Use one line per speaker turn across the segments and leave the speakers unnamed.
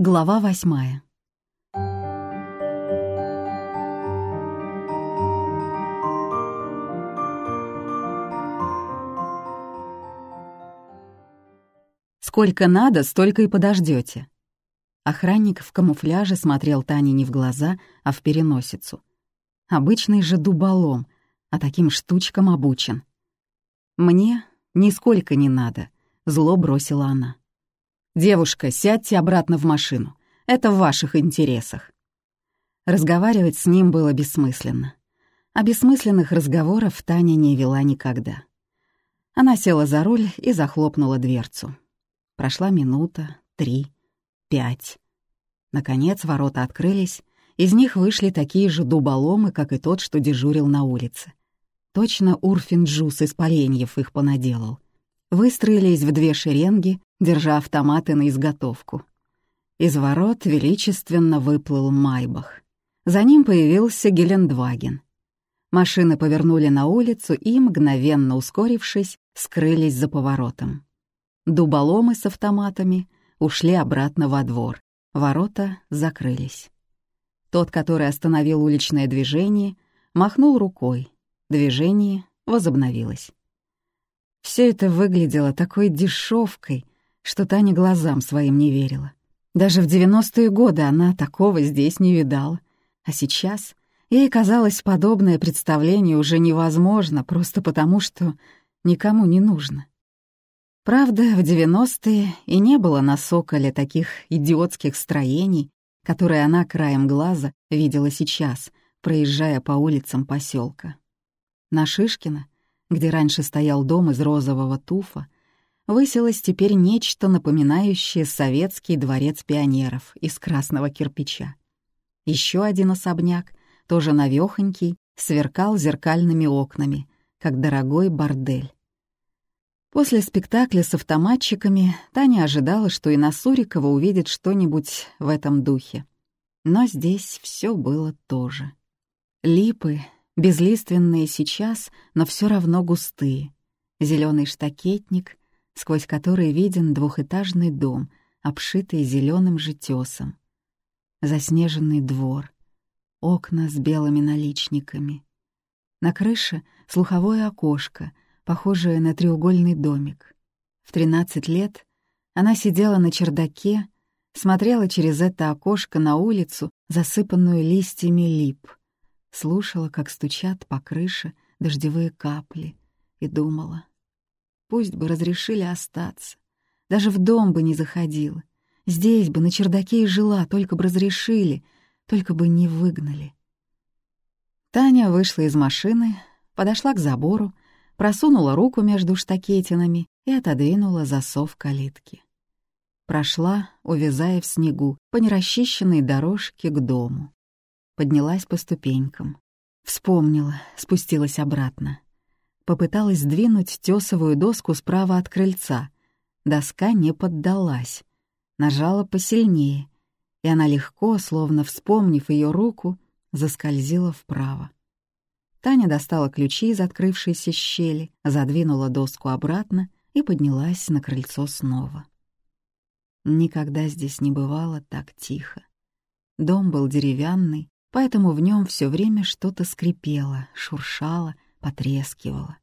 Глава восьмая. Сколько надо, столько и подождете. Охранник в камуфляже смотрел Тане не в глаза, а в переносицу. Обычный же дуболом, а таким штучкам обучен. «Мне нисколько не надо», — зло бросила она. «Девушка, сядьте обратно в машину. Это в ваших интересах». Разговаривать с ним было бессмысленно. А бессмысленных разговоров Таня не вела никогда. Она села за руль и захлопнула дверцу. Прошла минута, три, пять. Наконец ворота открылись, из них вышли такие же дуболомы, как и тот, что дежурил на улице. Точно Урфин Джус из поленьев их понаделал. Выстроились в две шеренги, держа автоматы на изготовку. Из ворот величественно выплыл Майбах. За ним появился Гелендваген. Машины повернули на улицу и, мгновенно ускорившись, скрылись за поворотом. Дуболомы с автоматами ушли обратно во двор. Ворота закрылись. Тот, который остановил уличное движение, махнул рукой. Движение возобновилось. Все это выглядело такой дешевкой, что Таня глазам своим не верила. Даже в 90-е годы она такого здесь не видала. А сейчас ей казалось, подобное представление уже невозможно, просто потому что никому не нужно. Правда, в 90-е и не было на Соколе таких идиотских строений, которые она краем глаза видела сейчас, проезжая по улицам поселка. На Шишкина, где раньше стоял дом из розового туфа, высилось теперь нечто напоминающее советский дворец пионеров из красного кирпича. Еще один особняк, тоже навёхонький, сверкал зеркальными окнами, как дорогой бордель. После спектакля с автоматчиками Таня ожидала, что и на Сурикова увидит что-нибудь в этом духе. Но здесь все было то же. Липы, безлиственные сейчас, но все равно густые. Зеленый штакетник, сквозь который виден двухэтажный дом, обшитый зеленым же тесом. Заснеженный двор, окна с белыми наличниками. На крыше слуховое окошко, похожее на треугольный домик. В 13 лет она сидела на чердаке, смотрела через это окошко на улицу, засыпанную листьями лип, слушала, как стучат по крыше дождевые капли, и думала, Пусть бы разрешили остаться. Даже в дом бы не заходила. Здесь бы, на чердаке и жила, только бы разрешили, только бы не выгнали. Таня вышла из машины, подошла к забору, просунула руку между штакетинами и отодвинула засов калитки. Прошла, увязая в снегу, по нерасчищенной дорожке к дому. Поднялась по ступенькам. Вспомнила, спустилась обратно попыталась сдвинуть тесовую доску справа от крыльца. Доска не поддалась. Нажала посильнее, и она легко, словно вспомнив ее руку, заскользила вправо. Таня достала ключи из открывшейся щели, задвинула доску обратно и поднялась на крыльцо снова. Никогда здесь не бывало так тихо. Дом был деревянный, поэтому в нем все время что-то скрипело, шуршало, потрескивало.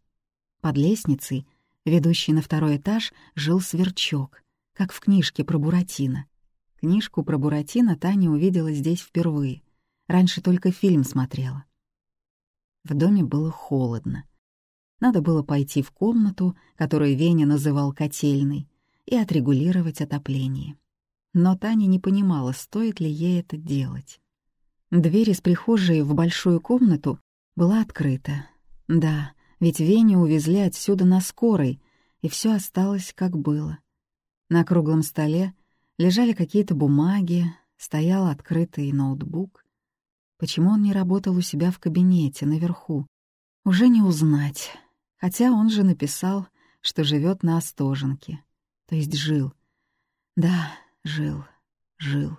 Под лестницей, ведущей на второй этаж, жил сверчок, как в книжке про Буратино. Книжку про Буратино Таня увидела здесь впервые. Раньше только фильм смотрела. В доме было холодно. Надо было пойти в комнату, которую Веня называл котельной, и отрегулировать отопление. Но Таня не понимала, стоит ли ей это делать. Дверь из прихожей в большую комнату была открыта, да, ведь Веню увезли отсюда на скорой, и все осталось как было. На круглом столе лежали какие-то бумаги, стоял открытый ноутбук. Почему он не работал у себя в кабинете, наверху? Уже не узнать. Хотя он же написал, что живет на Остоженке. То есть жил. Да, жил, жил.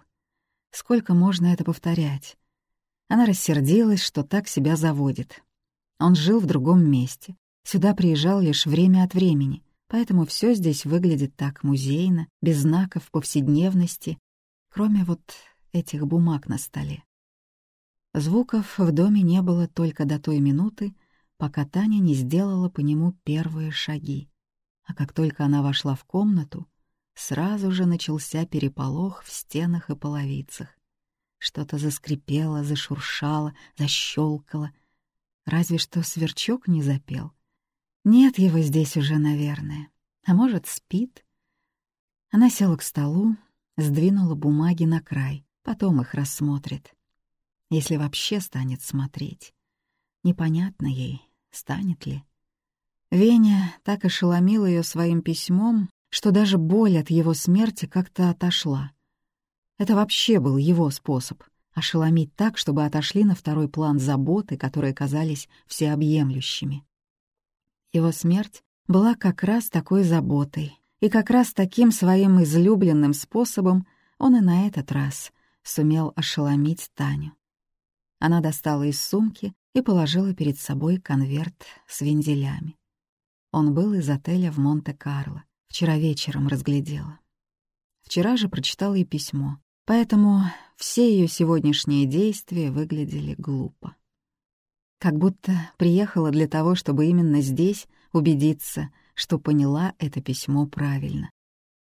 Сколько можно это повторять? Она рассердилась, что так себя заводит. Он жил в другом месте, сюда приезжал лишь время от времени, поэтому все здесь выглядит так музейно, без знаков повседневности, кроме вот этих бумаг на столе. Звуков в доме не было только до той минуты, пока Таня не сделала по нему первые шаги. А как только она вошла в комнату, сразу же начался переполох в стенах и половицах. Что-то заскрипело, зашуршало, защелкало. Разве что сверчок не запел. Нет его здесь уже, наверное. А может, спит? Она села к столу, сдвинула бумаги на край, потом их рассмотрит. Если вообще станет смотреть. Непонятно ей, станет ли. Веня так ошеломил ее своим письмом, что даже боль от его смерти как-то отошла. Это вообще был его способ — ошеломить так, чтобы отошли на второй план заботы, которые казались всеобъемлющими. Его смерть была как раз такой заботой, и как раз таким своим излюбленным способом он и на этот раз сумел ошеломить Таню. Она достала из сумки и положила перед собой конверт с вензелями. Он был из отеля в Монте-Карло. Вчера вечером разглядела. Вчера же прочитала и письмо, поэтому все ее сегодняшние действия выглядели глупо. Как будто приехала для того, чтобы именно здесь убедиться, что поняла это письмо правильно.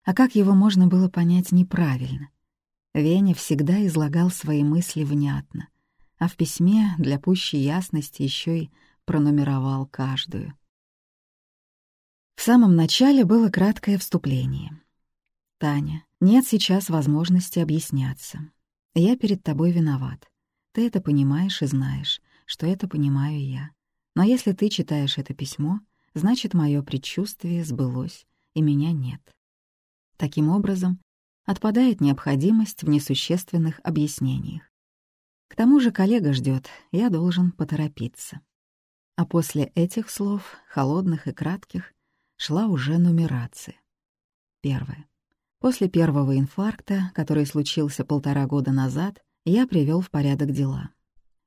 А как его можно было понять неправильно? Веня всегда излагал свои мысли внятно, а в письме для пущей ясности еще и пронумеровал каждую. В самом начале было краткое вступление. «Таня, нет сейчас возможности объясняться. Я перед тобой виноват. Ты это понимаешь и знаешь, что это понимаю я. Но если ты читаешь это письмо, значит, мое предчувствие сбылось, и меня нет. Таким образом, отпадает необходимость в несущественных объяснениях. К тому же коллега ждет, я должен поторопиться. А после этих слов, холодных и кратких, шла уже нумерация. Первое. После первого инфаркта, который случился полтора года назад, я привел в порядок дела.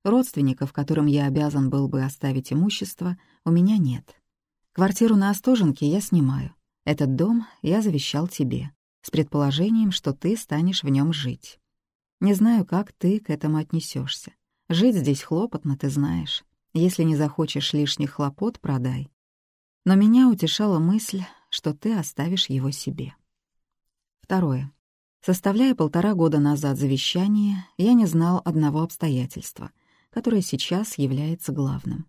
Родственников, которым я обязан был бы оставить имущество, у меня нет. Квартиру на Остоженке я снимаю. Этот дом я завещал тебе, с предположением, что ты станешь в нем жить. Не знаю, как ты к этому отнесешься. Жить здесь хлопотно, ты знаешь. Если не захочешь лишних хлопот, продай. Но меня утешала мысль, что ты оставишь его себе. Второе. Составляя полтора года назад завещание, я не знал одного обстоятельства, которое сейчас является главным.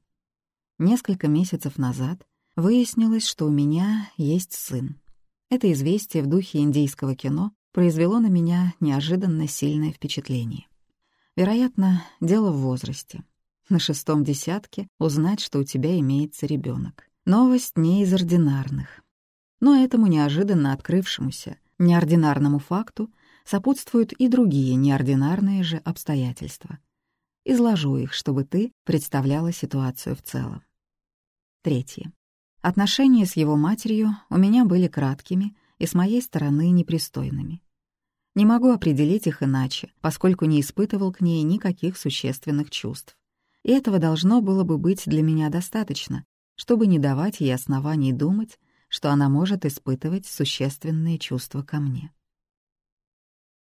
Несколько месяцев назад выяснилось, что у меня есть сын. Это известие в духе индийского кино произвело на меня неожиданно сильное впечатление. Вероятно, дело в возрасте. На шестом десятке узнать, что у тебя имеется ребенок. Новость не из ординарных. Но этому неожиданно открывшемуся, неординарному факту сопутствуют и другие неординарные же обстоятельства. Изложу их, чтобы ты представляла ситуацию в целом. Третье. Отношения с его матерью у меня были краткими и с моей стороны непристойными. Не могу определить их иначе, поскольку не испытывал к ней никаких существенных чувств. И этого должно было бы быть для меня достаточно, чтобы не давать ей оснований думать, что она может испытывать существенные чувства ко мне.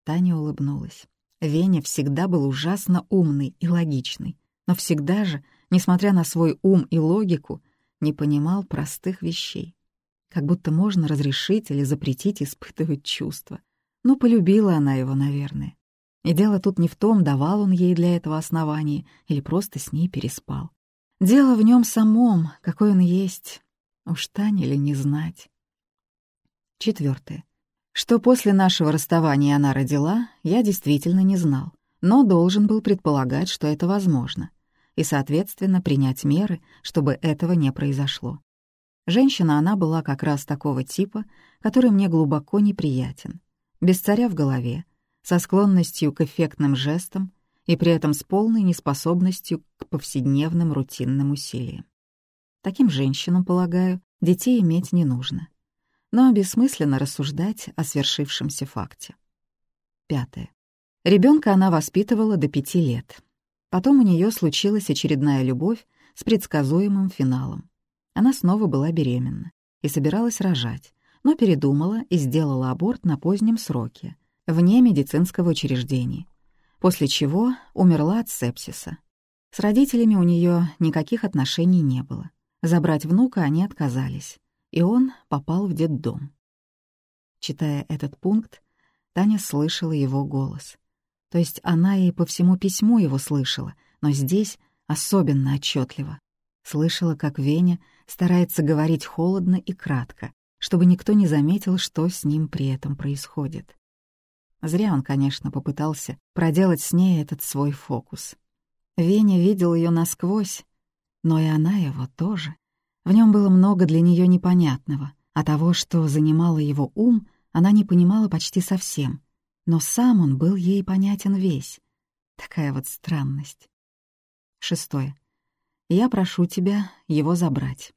Таня улыбнулась. Веня всегда был ужасно умный и логичный, но всегда же, несмотря на свой ум и логику, не понимал простых вещей. Как будто можно разрешить или запретить испытывать чувства. Ну, полюбила она его, наверное. И дело тут не в том, давал он ей для этого основания или просто с ней переспал. Дело в нем самом, какой он есть. Уж Таня ли не знать. Четвертое. Что после нашего расставания она родила, я действительно не знал, но должен был предполагать, что это возможно, и, соответственно, принять меры, чтобы этого не произошло. Женщина она была как раз такого типа, который мне глубоко неприятен. Без царя в голове, со склонностью к эффектным жестам и при этом с полной неспособностью к повседневным рутинным усилиям. Таким женщинам, полагаю, детей иметь не нужно. Но бессмысленно рассуждать о свершившемся факте. Пятое. Ребенка она воспитывала до пяти лет. Потом у нее случилась очередная любовь с предсказуемым финалом. Она снова была беременна и собиралась рожать, но передумала и сделала аборт на позднем сроке, вне медицинского учреждения, после чего умерла от сепсиса. С родителями у нее никаких отношений не было. Забрать внука они отказались, и он попал в детдом. Читая этот пункт, Таня слышала его голос. То есть она и по всему письму его слышала, но здесь особенно отчетливо. Слышала, как Веня старается говорить холодно и кратко, чтобы никто не заметил, что с ним при этом происходит. Зря он, конечно, попытался проделать с ней этот свой фокус. Веня видел ее насквозь, но и она его тоже. В нем было много для нее непонятного, а того, что занимало его ум, она не понимала почти совсем. Но сам он был ей понятен весь. Такая вот странность. Шестое. Я прошу тебя его забрать.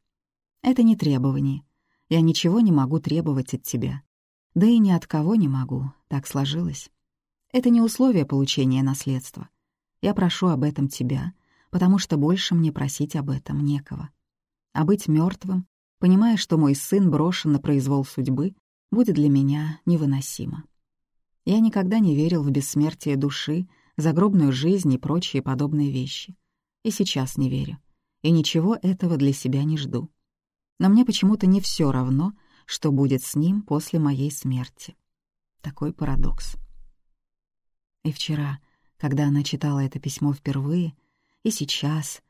Это не требование. Я ничего не могу требовать от тебя. Да и ни от кого не могу, так сложилось. Это не условие получения наследства. Я прошу об этом тебя, потому что больше мне просить об этом некого. А быть мертвым, понимая, что мой сын брошен на произвол судьбы, будет для меня невыносимо. Я никогда не верил в бессмертие души, загробную жизнь и прочие подобные вещи. И сейчас не верю. И ничего этого для себя не жду. Но мне почему-то не все равно, что будет с ним после моей смерти. Такой парадокс. И вчера, когда она читала это письмо впервые, и сейчас,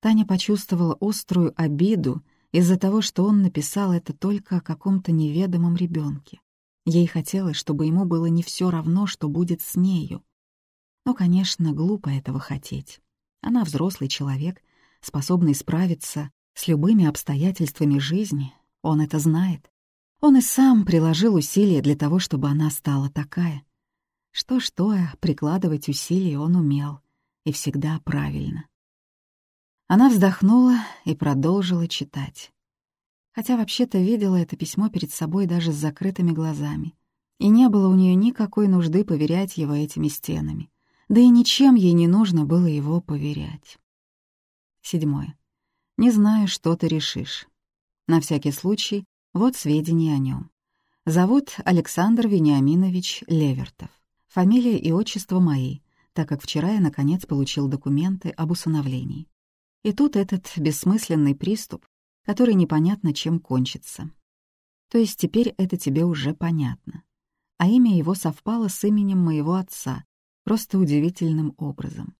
Таня почувствовала острую обиду из-за того, что он написал это только о каком-то неведомом ребенке. Ей хотелось, чтобы ему было не все равно, что будет с нею. Но, конечно, глупо этого хотеть. Она взрослый человек, способный справиться с любыми обстоятельствами жизни. Он это знает. Он и сам приложил усилия для того, чтобы она стала такая. Что-что, а прикладывать усилия он умел. И всегда правильно. Она вздохнула и продолжила читать. Хотя вообще-то видела это письмо перед собой даже с закрытыми глазами. И не было у нее никакой нужды поверять его этими стенами. Да и ничем ей не нужно было его поверять. Седьмое. Не знаю, что ты решишь. На всякий случай вот сведения о нем. Зовут Александр Вениаминович Левертов. Фамилия и отчество мои, так как вчера я, наконец, получил документы об усыновлении. И тут этот бессмысленный приступ, который непонятно чем кончится. То есть теперь это тебе уже понятно. А имя его совпало с именем моего отца, просто удивительным образом.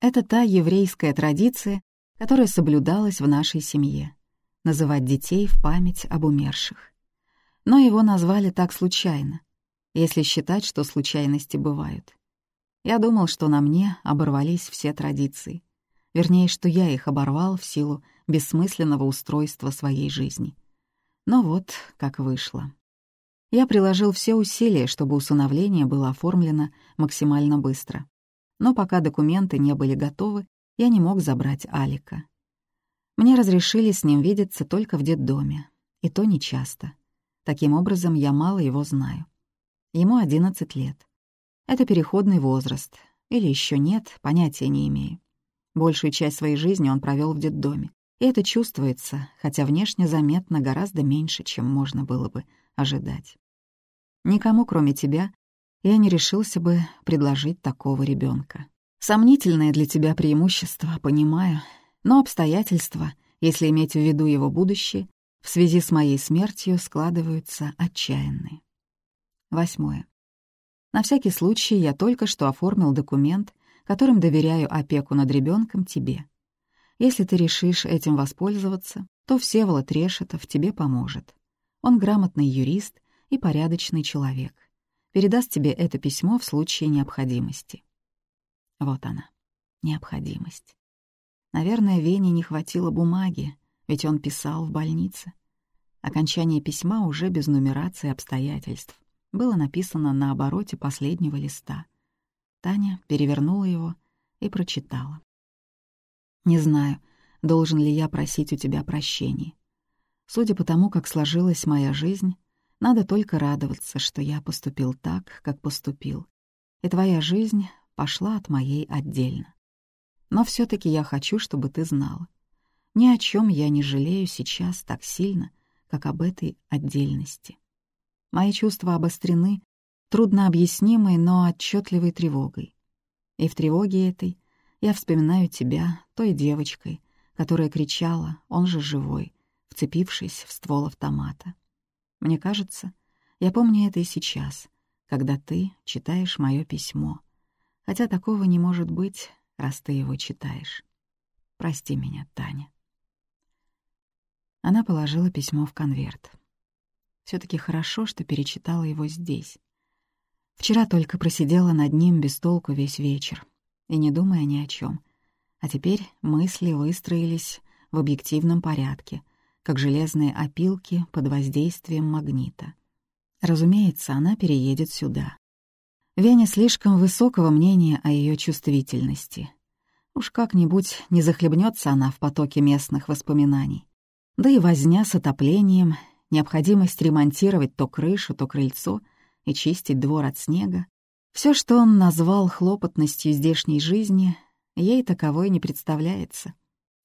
Это та еврейская традиция, которая соблюдалась в нашей семье называть детей в память об умерших. Но его назвали так случайно, если считать, что случайности бывают. Я думал, что на мне оборвались все традиции. Вернее, что я их оборвал в силу бессмысленного устройства своей жизни. Но вот как вышло. Я приложил все усилия, чтобы усыновление было оформлено максимально быстро. Но пока документы не были готовы, я не мог забрать Алика. Мне разрешили с ним видеться только в детдоме, и то нечасто. Таким образом, я мало его знаю. Ему 11 лет. Это переходный возраст. Или еще нет, понятия не имею. Большую часть своей жизни он провел в детдоме. И это чувствуется, хотя внешне заметно гораздо меньше, чем можно было бы ожидать. Никому, кроме тебя, я не решился бы предложить такого ребенка. Сомнительное для тебя преимущество, понимаю, но обстоятельства, если иметь в виду его будущее, в связи с моей смертью складываются отчаянные. Восьмое. На всякий случай я только что оформил документ, которым доверяю опеку над ребенком тебе. Если ты решишь этим воспользоваться, то Всеволод Решетов тебе поможет. Он грамотный юрист и порядочный человек. Передаст тебе это письмо в случае необходимости. Вот она, необходимость. Наверное, Вене не хватило бумаги, ведь он писал в больнице. Окончание письма уже без нумерации обстоятельств. Было написано на обороте последнего листа. Таня перевернула его и прочитала. «Не знаю, должен ли я просить у тебя прощения. Судя по тому, как сложилась моя жизнь, надо только радоваться, что я поступил так, как поступил, и твоя жизнь пошла от моей отдельно. Но все таки я хочу, чтобы ты знала. Ни о чем я не жалею сейчас так сильно, как об этой отдельности. Мои чувства обострены труднообъяснимой, но отчетливой тревогой. И в тревоге этой я вспоминаю тебя, той девочкой, которая кричала, он же живой, вцепившись в ствол автомата. Мне кажется, я помню это и сейчас, когда ты читаешь мое письмо. Хотя такого не может быть, раз ты его читаешь. Прости меня, Таня. Она положила письмо в конверт. все таки хорошо, что перечитала его здесь. Вчера только просидела над ним без толку весь вечер, и не думая ни о чем. А теперь мысли выстроились в объективном порядке, как железные опилки под воздействием магнита. Разумеется, она переедет сюда. Веня слишком высокого мнения о ее чувствительности. Уж как-нибудь не захлебнется она в потоке местных воспоминаний. Да и возня с отоплением, необходимость ремонтировать то крышу, то крыльцо и чистить двор от снега. Все, что он назвал хлопотностью здешней жизни, ей таковой не представляется.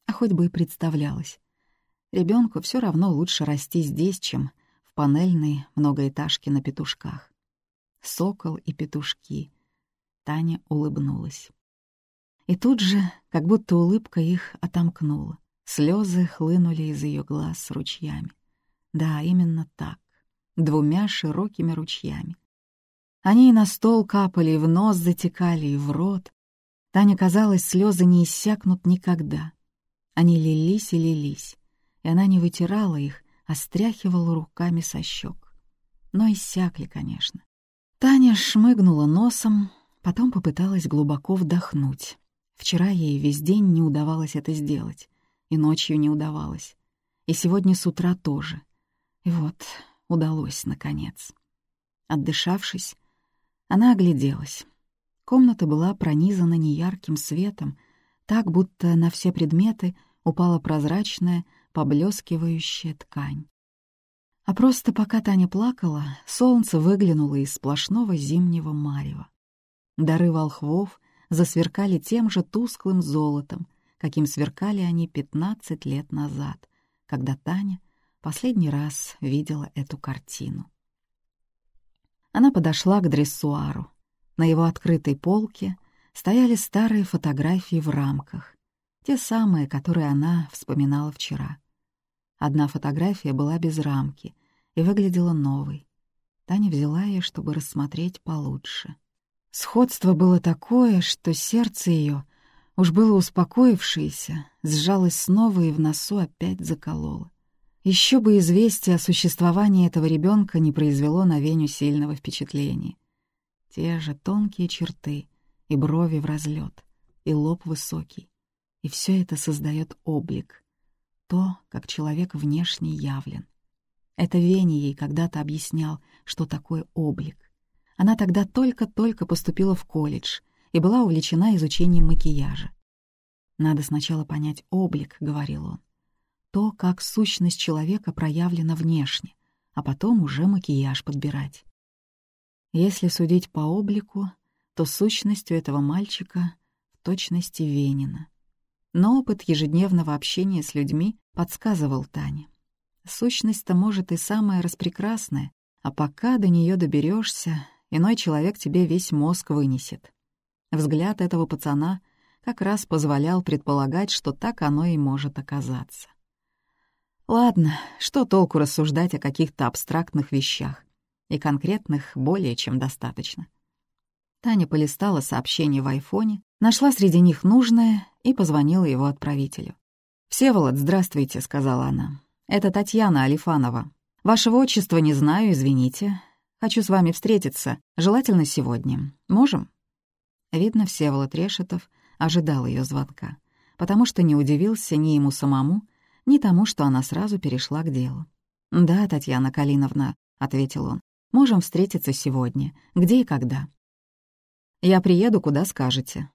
А хоть бы и представлялось. Ребенку все равно лучше расти здесь, чем в панельной многоэтажке на петушках. Сокол и петушки. Таня улыбнулась. И тут же, как будто улыбка их отомкнула. Слезы хлынули из ее глаз ручьями. Да, именно так, двумя широкими ручьями. Они и на стол капали, и в нос затекали, и в рот. Таня казалось, слезы не иссякнут никогда. Они лились и лились, и она не вытирала их, а стряхивала руками со щек. Но иссякли, конечно. Таня шмыгнула носом, потом попыталась глубоко вдохнуть. Вчера ей весь день не удавалось это сделать и ночью не удавалось. И сегодня с утра тоже. И вот удалось, наконец. Отдышавшись, она огляделась. Комната была пронизана неярким светом, так, будто на все предметы упала прозрачная, поблескивающая ткань. А просто пока Таня плакала, солнце выглянуло из сплошного зимнего марева. Дары волхвов засверкали тем же тусклым золотом, каким сверкали они 15 лет назад, когда Таня последний раз видела эту картину. Она подошла к дрессуару. На его открытой полке стояли старые фотографии в рамках, те самые, которые она вспоминала вчера. Одна фотография была без рамки и выглядела новой. Таня взяла ее, чтобы рассмотреть получше. Сходство было такое, что сердце ее Уж было успокоившееся, сжалось снова и в носу опять закололо. Еще бы известие о существовании этого ребенка не произвело на Веню сильного впечатления. Те же тонкие черты, и брови в разлет, и лоб высокий. И все это создает облик. То, как человек внешне явлен. Это Веня ей когда-то объяснял, что такое облик. Она тогда только-только поступила в колледж и была увлечена изучением макияжа. «Надо сначала понять облик», — говорил он. «То, как сущность человека проявлена внешне, а потом уже макияж подбирать». Если судить по облику, то сущность у этого мальчика в точности Венина. Но опыт ежедневного общения с людьми подсказывал Тане. Сущность-то может и самая распрекрасная, а пока до нее доберешься, иной человек тебе весь мозг вынесет. Взгляд этого пацана как раз позволял предполагать, что так оно и может оказаться. Ладно, что толку рассуждать о каких-то абстрактных вещах? И конкретных более чем достаточно. Таня полистала сообщения в айфоне, нашла среди них нужное и позвонила его отправителю. «Всеволод, здравствуйте», — сказала она. «Это Татьяна Алифанова. Вашего отчества не знаю, извините. Хочу с вами встретиться, желательно сегодня. Можем?» Видно, Всеволод Решетов ожидал ее звонка, потому что не удивился ни ему самому, ни тому, что она сразу перешла к делу. «Да, Татьяна Калиновна», — ответил он, — «можем встретиться сегодня. Где и когда?» «Я приеду, куда скажете».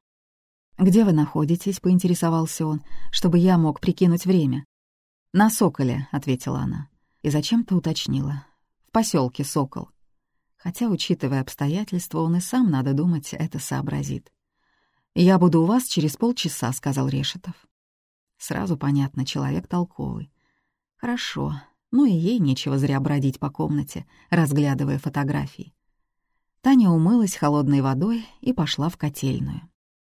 «Где вы находитесь?» — поинтересовался он, чтобы я мог прикинуть время. «На Соколе», — ответила она, и зачем-то уточнила. «В поселке Сокол» хотя, учитывая обстоятельства, он и сам, надо думать, это сообразит. «Я буду у вас через полчаса», — сказал Решетов. Сразу понятно, человек толковый. Хорошо, ну и ей нечего зря бродить по комнате, разглядывая фотографии. Таня умылась холодной водой и пошла в котельную.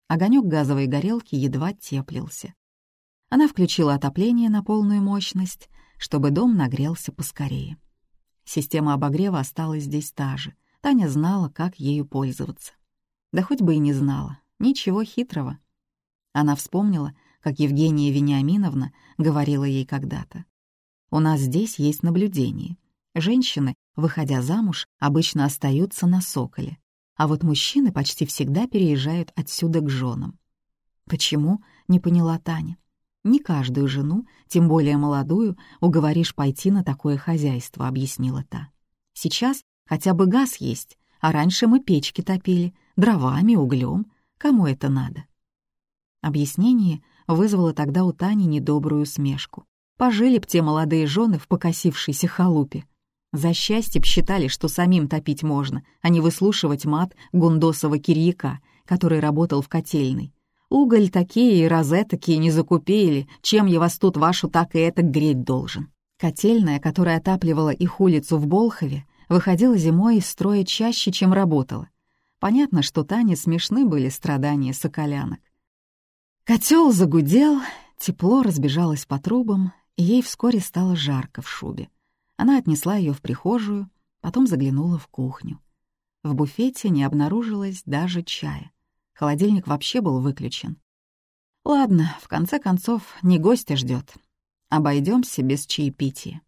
Огонек газовой горелки едва теплился. Она включила отопление на полную мощность, чтобы дом нагрелся поскорее. Система обогрева осталась здесь та же. Таня знала, как ею пользоваться. Да хоть бы и не знала. Ничего хитрого. Она вспомнила, как Евгения Вениаминовна говорила ей когда-то. «У нас здесь есть наблюдение. Женщины, выходя замуж, обычно остаются на Соколе, а вот мужчины почти всегда переезжают отсюда к женам. «Почему?» — не поняла Таня. «Не каждую жену, тем более молодую, уговоришь пойти на такое хозяйство», — объяснила та. «Сейчас хотя бы газ есть, а раньше мы печки топили, дровами, углем. Кому это надо?» Объяснение вызвало тогда у Тани недобрую смешку. Пожили б те молодые жены в покосившейся халупе. За счастье считали, что самим топить можно, а не выслушивать мат гундосова кирьяка, который работал в котельной. Уголь такие и розе такие не закупили, чем я вас тут вашу так и это греть должен. Котельная, которая отапливала их улицу в Болхове, выходила зимой из строя чаще, чем работала. Понятно, что Тане смешны были страдания соколянок. Котел загудел, тепло разбежалось по трубам, и ей вскоре стало жарко в шубе. Она отнесла ее в прихожую, потом заглянула в кухню. В буфете не обнаружилось даже чая. Холодильник вообще был выключен. Ладно, в конце концов, не гостя ждет. Обойдемся без чаепития.